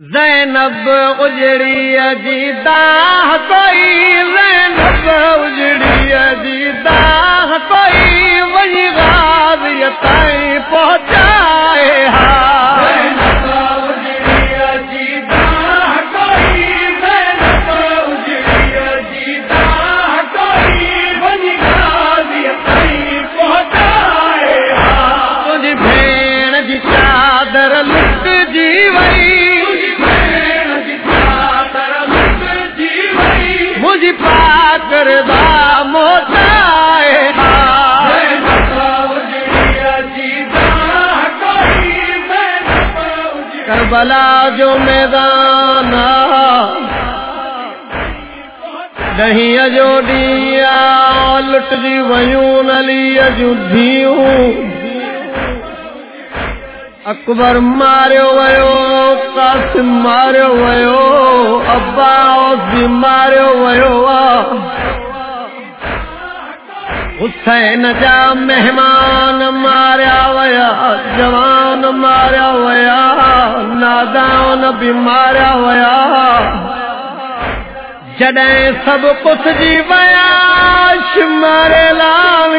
زینب اجڑی اجیتا کوئی زینب اجڑی اجیتا کوئی وہی غاز یتائیں پہنچا مجھ پاکر دا موتا کربلا جو میدان نہیں اجوڈیا لٹ جی دی ویوں نلی اجودھیوں اکبر مارو ویو قاسم مارو ویو عباس بھی مارو ویو حسین جا مہمان ماریا ویا جوان ماریا ویا نادان بھی ماریا ویا جڈیں سب کچھ جی ویا شمار اعلان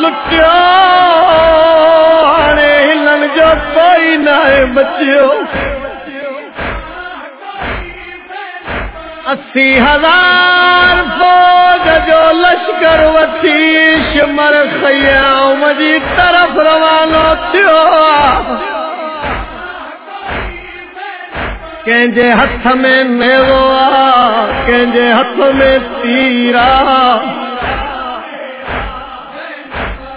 لٹیو کوئی نہ ہے اسی ہزار فوج جو لشکر وتی شمر خیام جی طرف روانہ تھیو۔ کنجے ہتھ میں میرو کنجے ہتھ میں تیرا۔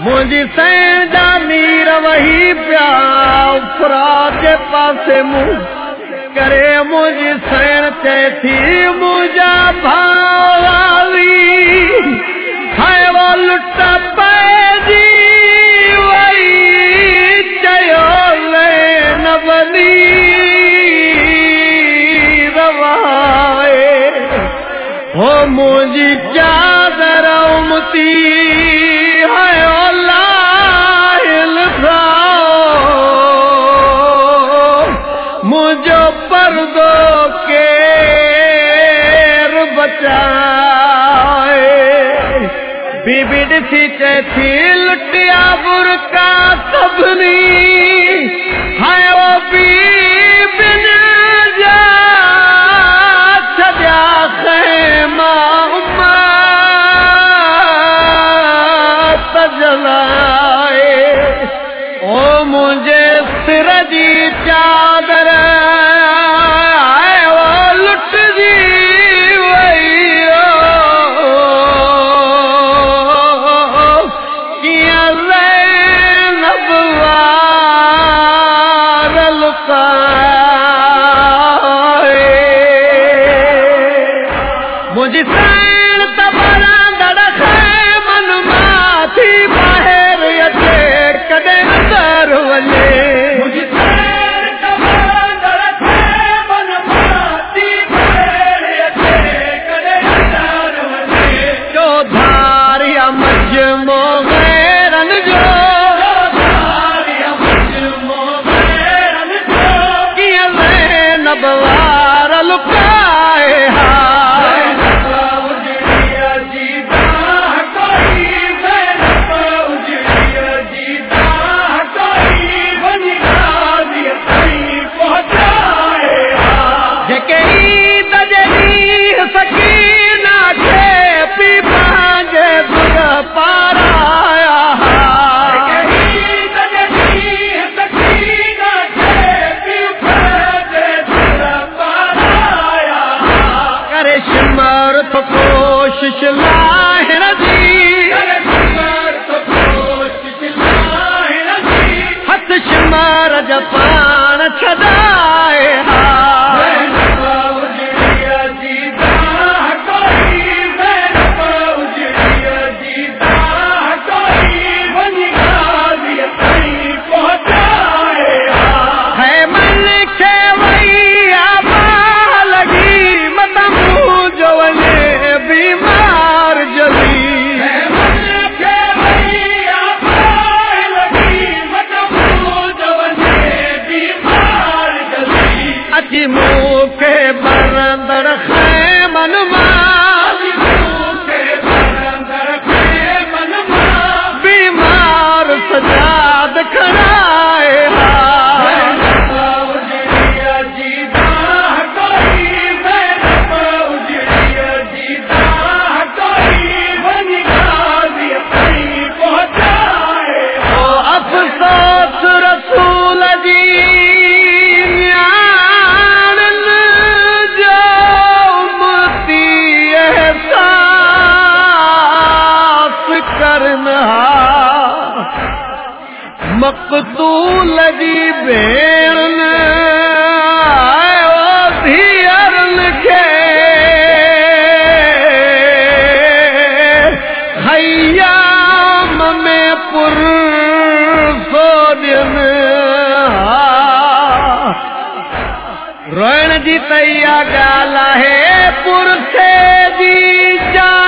مجھ سے جامیر وہی پیار فرا کے پاس منہ کرے مجھے سین تے تھی مجھا بھاوی ہے وہ لٹا ہو مجھے کیا ذرا امتی ہے مجھے پردوں کے بچائے۔ بگڑ تھی کیسی لٹیا برکا سبنی۔ ہے وہ بھی دی جا مقتول لگی بین روئن جی تیا گالا ہے پور سے دی جان۔